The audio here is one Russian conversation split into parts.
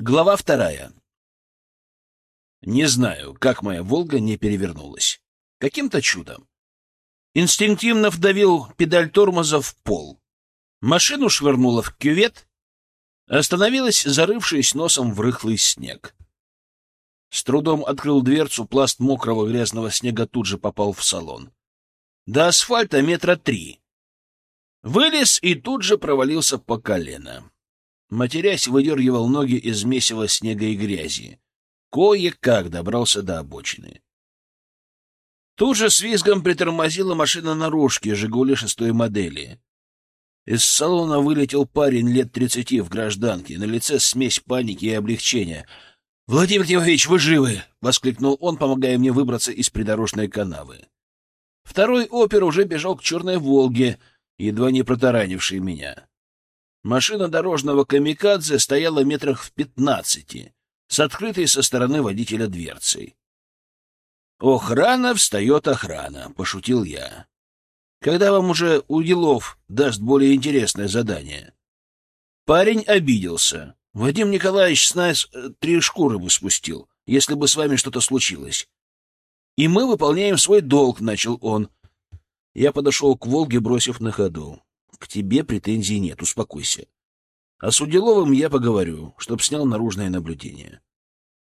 Глава вторая. Не знаю, как моя «Волга» не перевернулась. Каким-то чудом. Инстинктивно вдавил педаль тормоза в пол. Машину швырнуло в кювет, остановилась, зарывшись носом в рыхлый снег. С трудом открыл дверцу, пласт мокрого грязного снега тут же попал в салон. До асфальта метра три. Вылез и тут же провалился по колено. Матерясь, выдергивал ноги из месива снега и грязи. Кое-как добрался до обочины. Тут же с визгом притормозила машина наружки «Жигули» шестой модели. Из салона вылетел парень лет тридцати в гражданке, на лице смесь паники и облегчения. «Владимир Тимофеевич, вы живы!» — воскликнул он, помогая мне выбраться из придорожной канавы. Второй опер уже бежал к черной «Волге», едва не протаранивший меня. Машина дорожного камикадзе стояла метрах в пятнадцати, с открытой со стороны водителя дверцей. «Охрана встает охрана», — пошутил я. «Когда вам уже у делов даст более интересное задание?» Парень обиделся. «Вадим Николаевич с нас э, три шкуры бы спустил, если бы с вами что-то случилось. И мы выполняем свой долг», — начал он. Я подошел к «Волге», бросив на ходу. К тебе претензий нет, успокойся. А с Уделовым я поговорю, чтоб снял наружное наблюдение.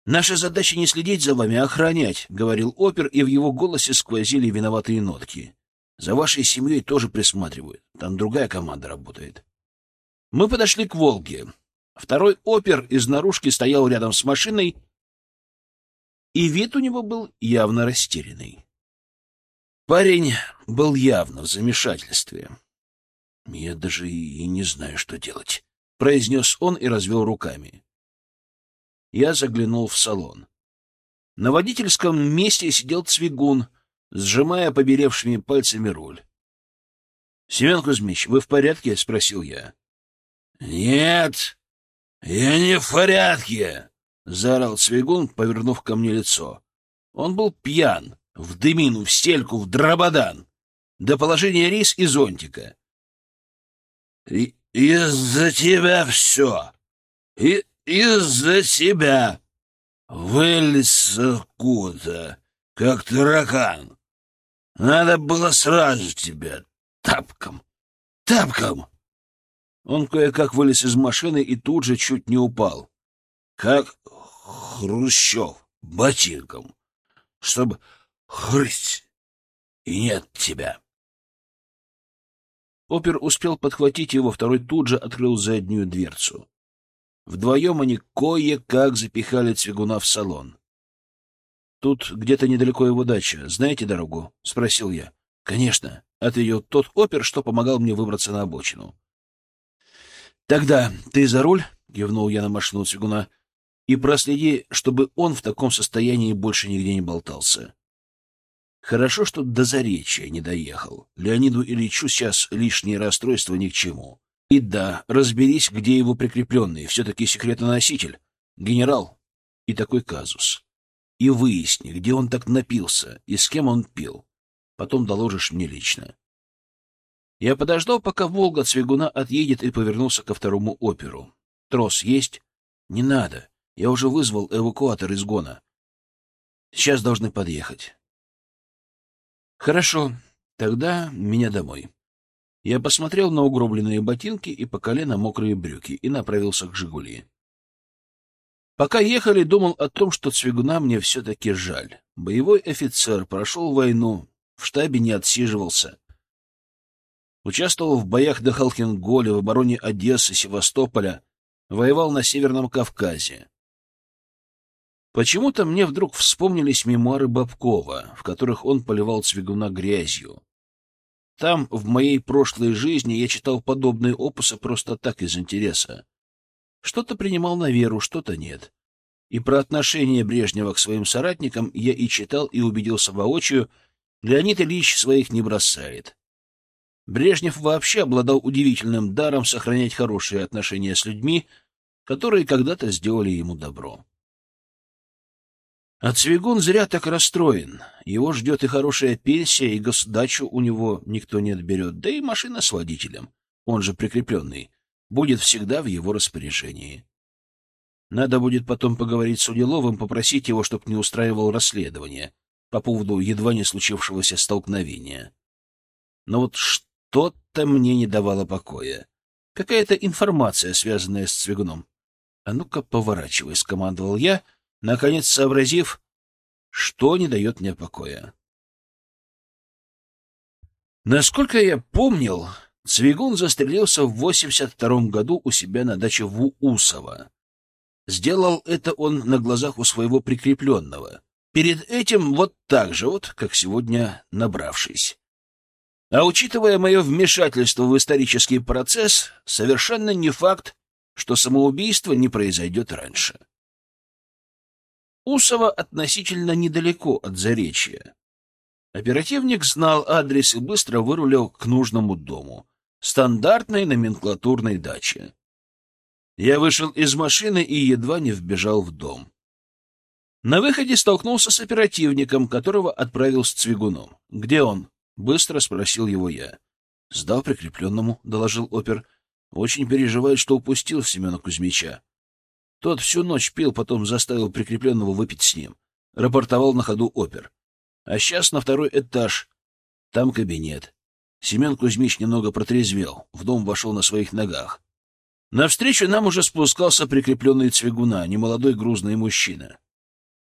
Наша задача не следить за вами, а охранять, — говорил опер, и в его голосе сквозили виноватые нотки. За вашей семьей тоже присматривают. Там другая команда работает. Мы подошли к «Волге». Второй опер из наружки стоял рядом с машиной, и вид у него был явно растерянный. Парень был явно в замешательстве. «Я даже и не знаю, что делать», — произнес он и развел руками. Я заглянул в салон. На водительском месте сидел Цвигун, сжимая побелевшими пальцами руль. — Семен Кузьмич, вы в порядке? — спросил я. — Нет, я не в порядке, — заорал Цвигун, повернув ко мне лицо. Он был пьян, в дымину, в стельку, в дрободан, до положения рис и зонтика. Из-за тебя все. И из-за тебя. Вылез откуда, как таракан. Надо было сразу тебя тапком, тапком. Он кое-как вылез из машины и тут же чуть не упал. Как Хрущев, ботинком, чтобы хрысть, и нет тебя. Опер успел подхватить его, второй тут же открыл заднюю дверцу. Вдвоем они кое-как запихали Цвигуна в салон. — Тут где-то недалеко его дача. Знаете дорогу? — спросил я. — Конечно, — ответил тот опер, что помогал мне выбраться на обочину. — Тогда ты за руль, — кивнул я на машину Цвигуна, — и проследи, чтобы он в таком состоянии больше нигде не болтался. Хорошо, что до Заречья не доехал. Леониду Ильичу сейчас лишнее расстройство ни к чему. И да, разберись, где его прикрепленный, все-таки секретоноситель, генерал и такой казус. И выясни, где он так напился и с кем он пил. Потом доложишь мне лично. Я подождал, пока «Волга» Цвигуна отъедет и повернулся ко второму оперу. «Трос есть?» «Не надо. Я уже вызвал эвакуатор из гона. Сейчас должны подъехать». Хорошо, тогда меня домой. Я посмотрел на угробленные ботинки и по колено мокрые брюки и направился к «Жигули». Пока ехали, думал о том, что Цвигуна мне все-таки жаль. Боевой офицер прошел войну, в штабе не отсиживался. Участвовал в боях до Халкинголя, в обороне Одессы, Севастополя, воевал на Северном Кавказе. Почему-то мне вдруг вспомнились мемуары Бабкова, в которых он поливал Цвигуна грязью. Там, в моей прошлой жизни, я читал подобные опусы просто так, из интереса. Что-то принимал на веру, что-то нет. И про отношение Брежнева к своим соратникам я и читал, и убедился воочию, Леонид Ильич своих не бросает. Брежнев вообще обладал удивительным даром сохранять хорошие отношения с людьми, которые когда-то сделали ему добро. А Цвигун зря так расстроен. Его ждет и хорошая пенсия, и госдачу у него никто не отберет, да и машина с водителем, он же прикрепленный, будет всегда в его распоряжении. Надо будет потом поговорить с Уделовым, попросить его, чтобы не устраивал расследование по поводу едва не случившегося столкновения. Но вот что-то мне не давало покоя. Какая-то информация, связанная с Цвигуном. «А ну-ка, поворачивай», — скомандовал я, наконец сообразив, что не дает мне покоя. Насколько я помнил, Цвигун застрелился в 82 году у себя на даче в Усово. Сделал это он на глазах у своего прикрепленного. Перед этим вот так же вот, как сегодня набравшись. А учитывая мое вмешательство в исторический процесс, совершенно не факт, что самоубийство не произойдет раньше. Усово относительно недалеко от Заречья. Оперативник знал адрес и быстро вырулил к нужному дому. Стандартной номенклатурной даче. Я вышел из машины и едва не вбежал в дом. На выходе столкнулся с оперативником, которого отправил с Цвигуном. «Где он?» — быстро спросил его я. «Сдал прикрепленному», — доложил опер. «Очень переживает, что упустил Семена Кузьмича. Тот всю ночь пил, потом заставил прикрепленного выпить с ним. Рапортовал на ходу опер. А сейчас на второй этаж. Там кабинет. Семен Кузьмич немного протрезвел, в дом вошел на своих ногах. Навстречу нам уже спускался прикрепленный Цвигуна, немолодой грузный мужчина.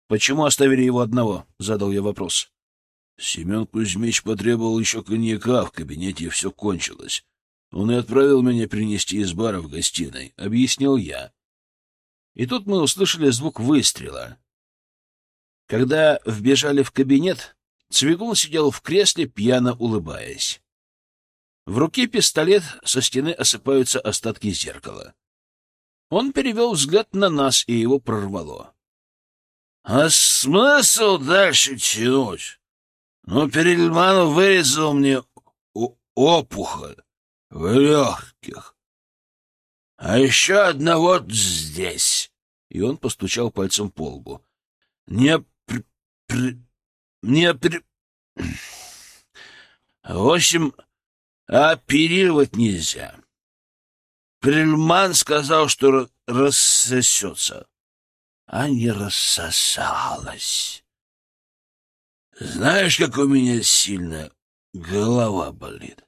«Почему оставили его одного?» — задал я вопрос. Семен Кузьмич потребовал еще коньяка, в кабинете все кончилось. Он и отправил меня принести из бара в гостиной, — объяснил я. И тут мы услышали звук выстрела. Когда вбежали в кабинет, Цвигун сидел в кресле, пьяно улыбаясь. В руке пистолет, со стены осыпаются остатки зеркала. Он перевел взгляд на нас, и его прорвало. — А смысл дальше тянуть? Ну, Перельманов вырезал мне опухоль в легких. А еще одна вот здесь. И он постучал пальцем по лбу. Не при... при... не при... В общем, оперировать нельзя. Прельман сказал, что рассосется, а не рассосалась. Знаешь, как у меня сильно голова болит?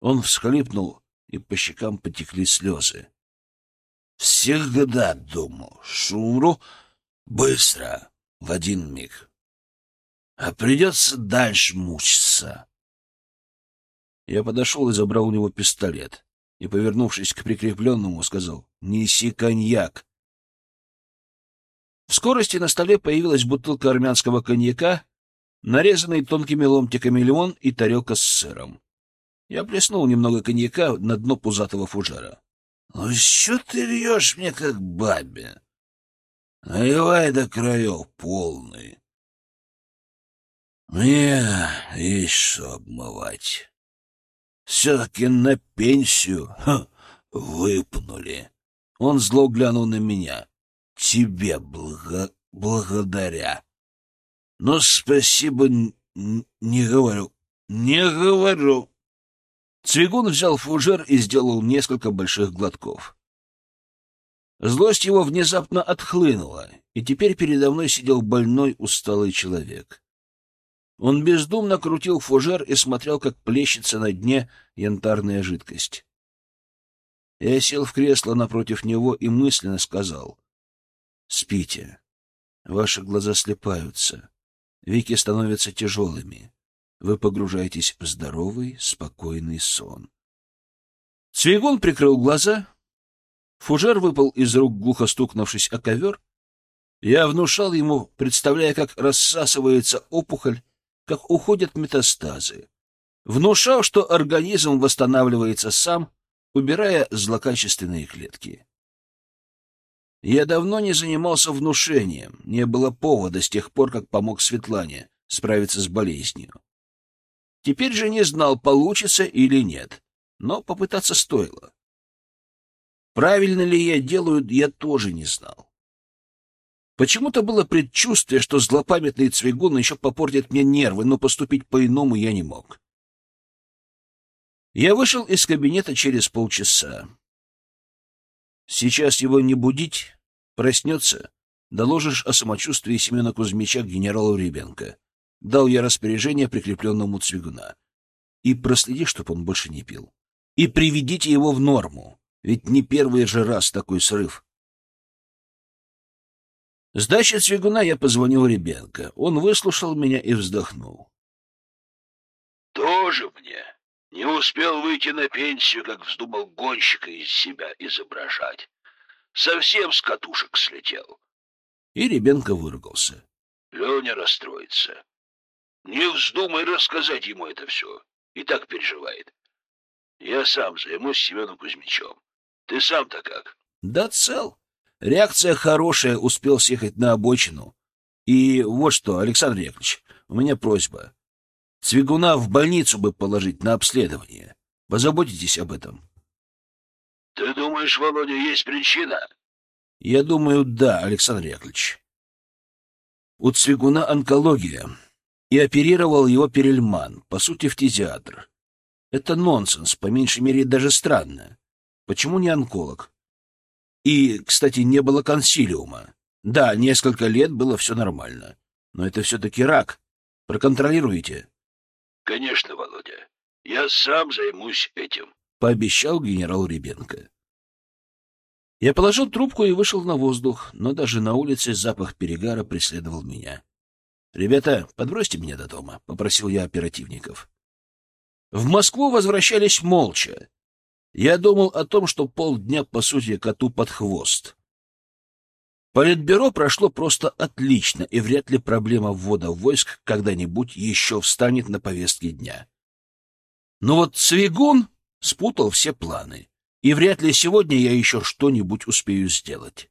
Он всхлипнул, и по щекам потекли слезы. Всегда думал, что умру быстро, в один миг. А придется дальше мучиться. Я подошел и забрал у него пистолет. И, повернувшись к прикрепленному, сказал «Неси коньяк». В скорости на столе появилась бутылка армянского коньяка, нарезанный тонкими ломтиками лимон и тарелка с сыром. Я плеснул немного коньяка на дно пузатого фужера. — Ну что ты льешь мне, как бабе? Наливай до краев полный. Мне есть что обмывать. Все-таки на пенсию ха, выпнули. Он зло глянул на меня. Тебе благо... благодаря. Но спасибо не говорю. Не говорю. Цвигун взял фужер и сделал несколько больших глотков. Злость его внезапно отхлынула, и теперь передо мной сидел больной, усталый человек. Он бездумно крутил фужер и смотрел, как плещется на дне янтарная жидкость. Я сел в кресло напротив него и мысленно сказал. — Спите. Ваши глаза слепаются. Веки становятся тяжелыми. Вы погружаетесь в здоровый, спокойный сон. Цвигун прикрыл глаза. Фужер выпал из рук, глухо стукнувшись о ковер. Я внушал ему, представляя, как рассасывается опухоль, как уходят метастазы. Внушал, что организм восстанавливается сам, убирая злокачественные клетки. Я давно не занимался внушением, не было повода с тех пор, как помог Светлане справиться с болезнью. Теперь же не знал, получится или нет, но попытаться стоило. Правильно ли я делаю, я тоже не знал. Почему-то было предчувствие, что злопамятный Цвигун еще попортит мне нервы, но поступить по-иному я не мог. Я вышел из кабинета через полчаса. Сейчас его не будить, Проснется, доложишь о самочувствии Семена Кузьмича генералу Ребенко. Дал я распоряжение прикрепленному Цвигуна. И проследи, чтоб он больше не пил. И приведите его в норму, ведь не первый же раз такой срыв. Сдача Цвигуна я позвонил Ребенко. Он выслушал меня и вздохнул. — Тоже мне. Не успел выйти на пенсию, как вздумал гонщика из себя изображать. Совсем с катушек слетел. И Ребенко выругался. Леня расстроится. Не вздумай рассказать ему это все. И так переживает. Я сам займусь Семеном Кузьмичем. Ты сам-то как? Да цел. Реакция хорошая, успел съехать на обочину. И вот что, Александр Яковлевич, у меня просьба. Цвигуна в больницу бы положить на обследование. Позаботитесь об этом. Ты думаешь, Володя, есть причина? Я думаю, да, Александр Яковлевич. У Цвигуна онкология, и оперировал его Перельман, по сути, фтизиатр. Это нонсенс, по меньшей мере, даже странно. Почему не онколог? И, кстати, не было консилиума. Да, несколько лет было все нормально. Но это все-таки рак. Проконтролируйте. Конечно, Володя. Я сам займусь этим, — пообещал генерал Ребенко. Я положил трубку и вышел на воздух, но даже на улице запах перегара преследовал меня. «Ребята, подбросьте меня до дома», — попросил я оперативников. В Москву возвращались молча. Я думал о том, что полдня, по сути, коту под хвост. Политбюро прошло просто отлично, и вряд ли проблема ввода войск когда-нибудь еще встанет на повестке дня. Но вот Цвигун спутал все планы, и вряд ли сегодня я еще что-нибудь успею сделать.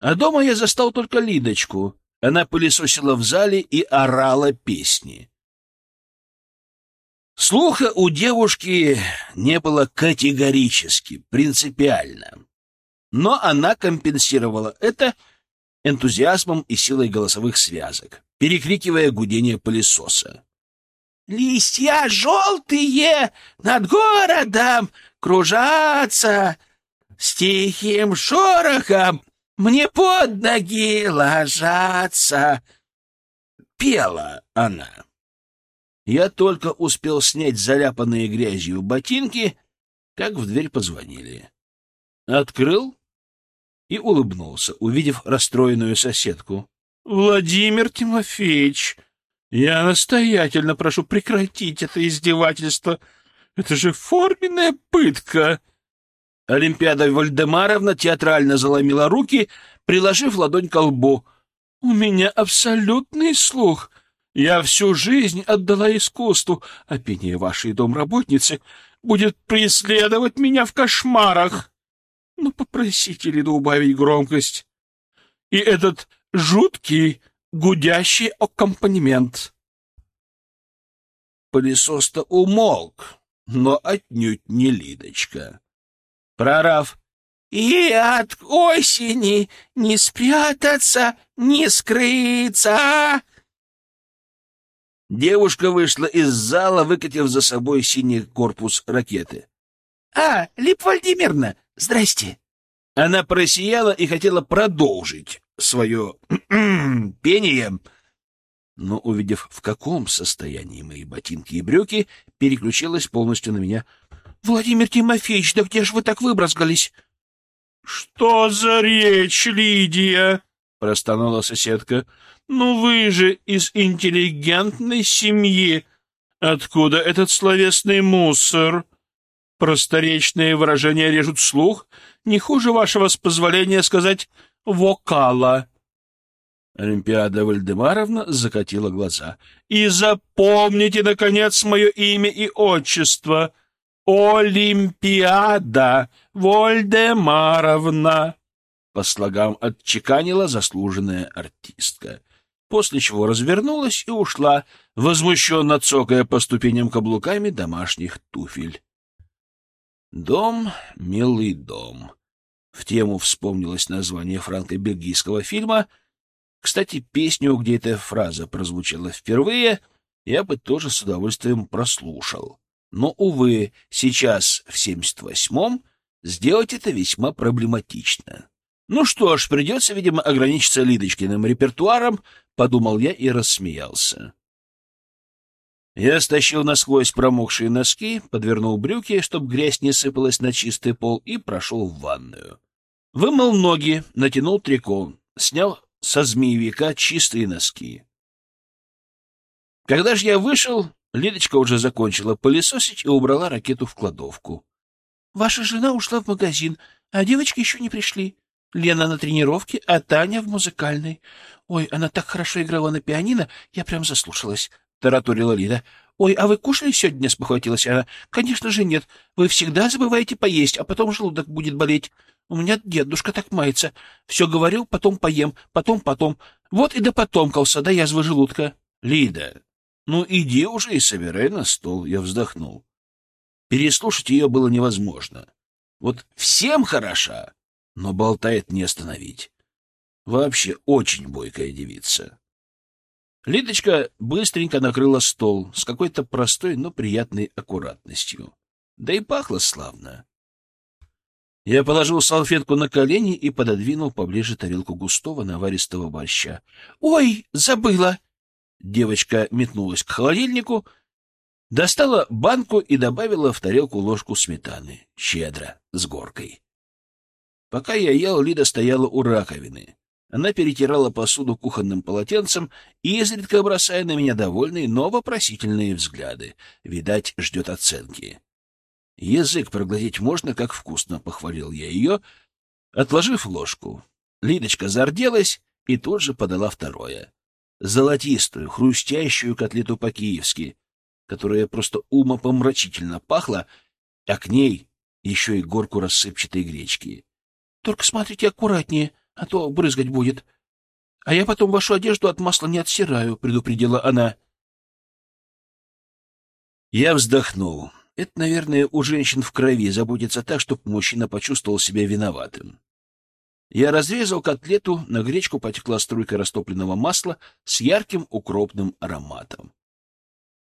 А дома я застал только Лидочку. Она пылесосила в зале и орала песни. Слуха у девушки не было категорически, принципиально но она компенсировала это энтузиазмом и силой голосовых связок, перекрикивая гудение пылесоса. «Листья желтые над городом кружатся, с тихим шорохом мне под ноги ложатся!» Пела она. Я только успел снять заляпанные грязью ботинки, как в дверь позвонили. Открыл и улыбнулся, увидев расстроенную соседку. — Владимир Тимофеевич, я настоятельно прошу прекратить это издевательство. Это же форменная пытка. Олимпиада Вальдемаровна театрально заломила руки, приложив ладонь к лбу. — У меня абсолютный слух. Я всю жизнь отдала искусству, а пение вашей домработницы будет преследовать меня в кошмарах. Ну, попросите Лиду убавить громкость. И этот жуткий, гудящий аккомпанемент. Пылесос-то умолк, но отнюдь не Лидочка. Прорав. И от осени не спрятаться, не скрыться. Девушка вышла из зала, выкатив за собой синий корпус ракеты. — А, Лип Владимировна, «Здрасте!» Она просияла и хотела продолжить свое пение, но, увидев, в каком состоянии мои ботинки и брюки, переключилась полностью на меня. — Владимир Тимофеевич, да где же вы так выбросгались? — Что за речь, Лидия? — простонала соседка. — Ну вы же из интеллигентной семьи. Откуда этот словесный мусор? — Просторечные выражения режут слух, не хуже вашего, с позволения сказать, вокала. Олимпиада Вальдемаровна закатила глаза. «И запомните, наконец, мое имя и отчество. Олимпиада Вальдемаровна!» По слогам отчеканила заслуженная артистка, после чего развернулась и ушла, возмущенно цокая по ступеням каблуками домашних туфель. Дом, милый дом. В тему вспомнилось название франко-бельгийского фильма. Кстати, песню, где эта фраза прозвучала впервые, я бы тоже с удовольствием прослушал. Но, увы, сейчас, в 78-м, сделать это весьма проблематично. Ну что ж, придется, видимо, ограничиться Лидочкиным репертуаром, подумал я и рассмеялся. Я стащил насквозь промокшие носки, подвернул брюки, чтобы грязь не сыпалась на чистый пол, и прошел в ванную. Вымыл ноги, натянул трико, снял со змеевика чистые носки. Когда же я вышел, Лидочка уже закончила пылесосить и убрала ракету в кладовку. — Ваша жена ушла в магазин, а девочки еще не пришли. Лена на тренировке, а Таня в музыкальной. Ой, она так хорошо играла на пианино, я прям заслушалась, — тараторила Лида. — Ой, а вы кушали сегодня? — спохватилась она. — Конечно же нет. Вы всегда забываете поесть, а потом желудок будет болеть. У меня дедушка так мается. Все говорил, потом поем, потом, потом. Вот и допотомкался до язвы желудка. — Лида, ну иди уже и собирай на стол, — я вздохнул. Переслушать ее было невозможно. Вот всем хороша, но болтает не остановить. Вообще очень бойкая девица. Лидочка быстренько накрыла стол с какой-то простой, но приятной аккуратностью. Да и пахло славно. Я положил салфетку на колени и пододвинул поближе тарелку густого наваристого борща. — Ой, забыла! Девочка метнулась к холодильнику, достала банку и добавила в тарелку ложку сметаны, щедро, с горкой. Пока я ел, Лида стояла у раковины. Она перетирала посуду кухонным полотенцем, изредка бросая на меня довольные, но вопросительные взгляды. Видать, ждет оценки. Язык проглотить можно, как вкусно, — похвалил я ее, отложив ложку. Лидочка зарделась и тут же подала второе. Золотистую, хрустящую котлету по-киевски, которая просто умопомрачительно пахла, а к ней еще и горку рассыпчатой гречки. Только смотрите аккуратнее, а то брызгать будет. А я потом вашу одежду от масла не отстираю, — предупредила она. Я вздохнул. Это, наверное, у женщин в крови заботится так, чтобы мужчина почувствовал себя виноватым. Я разрезал котлету, на гречку потекла струйка растопленного масла с ярким укропным ароматом.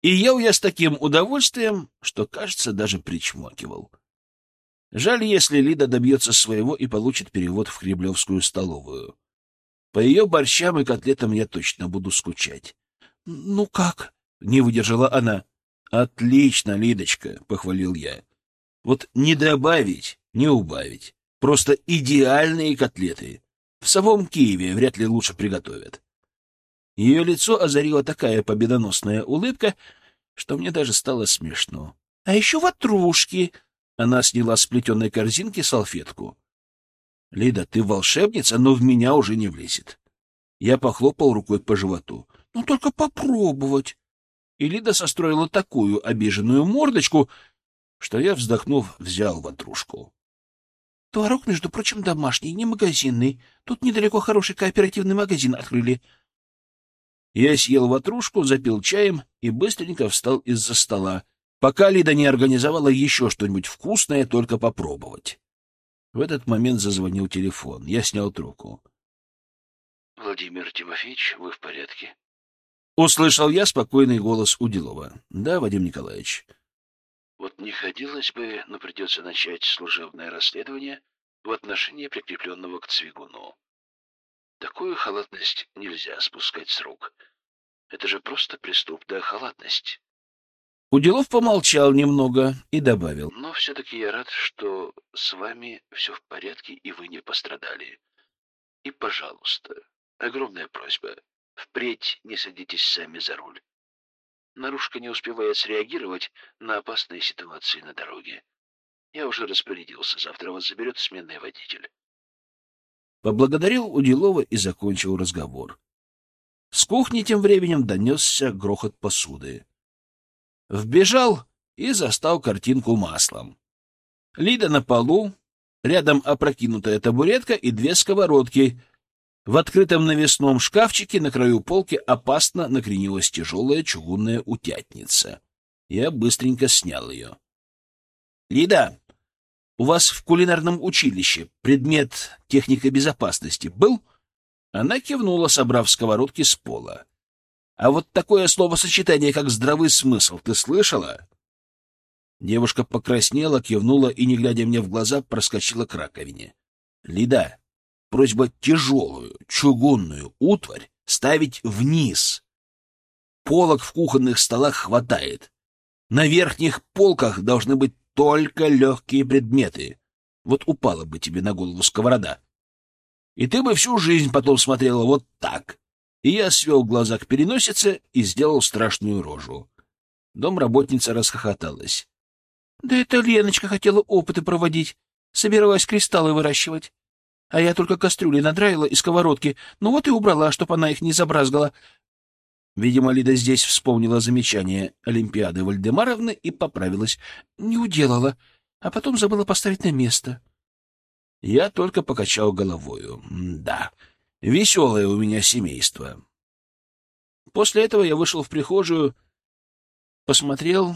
И ел я с таким удовольствием, что, кажется, даже причмокивал. Жаль, если Лида добьется своего и получит перевод в Кремлевскую столовую. По ее борщам и котлетам я точно буду скучать. — Ну как? — не выдержала она. — Отлично, Лидочка, — похвалил я. — Вот не добавить, не убавить. Просто идеальные котлеты. В самом Киеве вряд ли лучше приготовят. Ее лицо озарила такая победоносная улыбка, что мне даже стало смешно. — А еще ватрушки! Она сняла с плетеной корзинки салфетку. — Лида, ты волшебница, но в меня уже не влезет. Я похлопал рукой по животу. — Ну, только попробовать. И Лида состроила такую обиженную мордочку, что я, вздохнув, взял ватрушку. — Творог, между прочим, домашний, не магазинный. Тут недалеко хороший кооперативный магазин открыли. Я съел ватрушку, запил чаем и быстренько встал из-за стола, пока Лида не организовала еще что-нибудь вкусное, только попробовать. В этот момент зазвонил телефон. Я снял трубку. — Владимир Тимофеевич, вы в порядке? Услышал я спокойный голос Уделова. — Да, Вадим Николаевич. — Вот не хотелось бы, но придется начать служебное расследование в отношении прикрепленного к Цвигуну. Такую халатность нельзя спускать с рук. Это же просто преступная халатность. Уделов помолчал немного и добавил. Но все-таки я рад, что с вами все в порядке и вы не пострадали. И, пожалуйста, огромная просьба, впредь не садитесь сами за руль. Нарушка не успевает среагировать на опасные ситуации на дороге. Я уже распорядился, завтра вас заберет сменный водитель. Поблагодарил Уделова и закончил разговор. С кухни тем временем донесся грохот посуды. Вбежал и застал картинку маслом. Лида на полу, рядом опрокинутая табуретка и две сковородки. В открытом навесном шкафчике на краю полки опасно накренилась тяжелая чугунная утятница. Я быстренько снял ее. — Лида, у вас в кулинарном училище предмет техника безопасности был? Она кивнула, собрав сковородки с пола. А вот такое словосочетание, как «здравый смысл», ты слышала? Девушка покраснела, кивнула и, не глядя мне в глаза, проскочила к раковине. — Лида, Просьба тяжелую, чугунную утварь ставить вниз. Полок в кухонных столах хватает. На верхних полках должны быть только легкие предметы. Вот упала бы тебе на голову сковорода. И ты бы всю жизнь потом смотрела вот так. И я свел глаза к переносице и сделал страшную рожу. Домработница расхохоталась. — Да это Леночка хотела опыты проводить, собиралась кристаллы выращивать. А я только кастрюли надраила и сковородки, ну вот и убрала, чтоб она их не забразгала. Видимо, Лида здесь вспомнила замечание Олимпиады Вальдемаровны и поправилась. Не уделала, а потом забыла поставить на место. Я только покачал головою. Да, веселое у меня семейство. После этого я вышел в прихожую, посмотрел.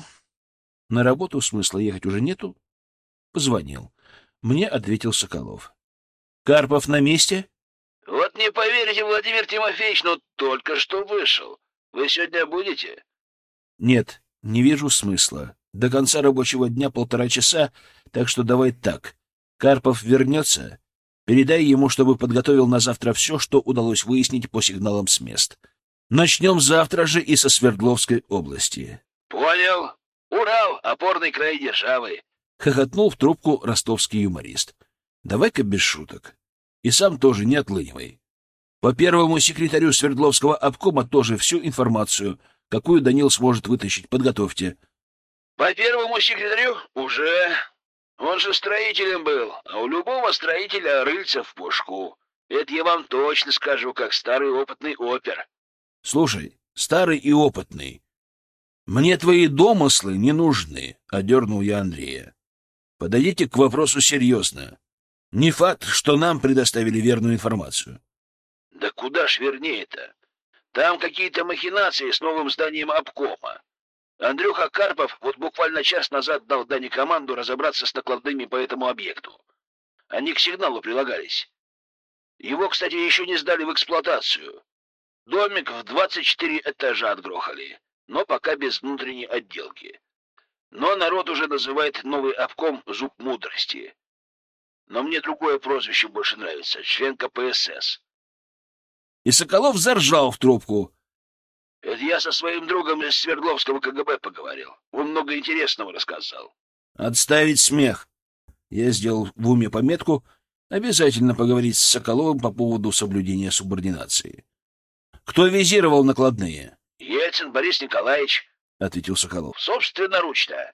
На работу смысла ехать уже нету. Позвонил. Мне ответил Соколов. Карпов на месте? — Вот не поверите, Владимир Тимофеевич, но только что вышел. Вы сегодня будете? — Нет, не вижу смысла. До конца рабочего дня полтора часа, так что давай так. Карпов вернется, передай ему, чтобы подготовил на завтра все, что удалось выяснить по сигналам с мест. Начнем завтра же и со Свердловской области. — Понял. Урал, опорный край державы. — хохотнул в трубку ростовский юморист. — Давай-ка без шуток. И сам тоже не отлынивай. По первому секретарю Свердловского обкома тоже всю информацию, какую Данил сможет вытащить, подготовьте. — По первому секретарю уже. Он же строителем был, а у любого строителя рыльца в пушку. Это я вам точно скажу, как старый опытный опер. — Слушай, старый и опытный, мне твои домыслы не нужны, — одернул я Андрея. Подойдите к вопросу серьезно. Не факт, что нам предоставили верную информацию. — Да куда ж вернее-то? Там какие-то махинации с новым зданием обкома. Андрюха Карпов вот буквально час назад дал Дане команду разобраться с накладными по этому объекту. Они к сигналу прилагались. Его, кстати, еще не сдали в эксплуатацию. Домик в 24 этажа отгрохали, но пока без внутренней отделки. Но народ уже называет новый обком «Зуб мудрости». Но мне другое прозвище больше нравится — член КПСС. И Соколов заржал в трубку. Это я со своим другом из Свердловского КГБ поговорил. Он много интересного рассказал. Отставить смех. Я сделал в уме пометку обязательно поговорить с Соколовым по поводу соблюдения субординации. Кто визировал накладные? Ельцин Борис Николаевич, — ответил Соколов. — собственноручно.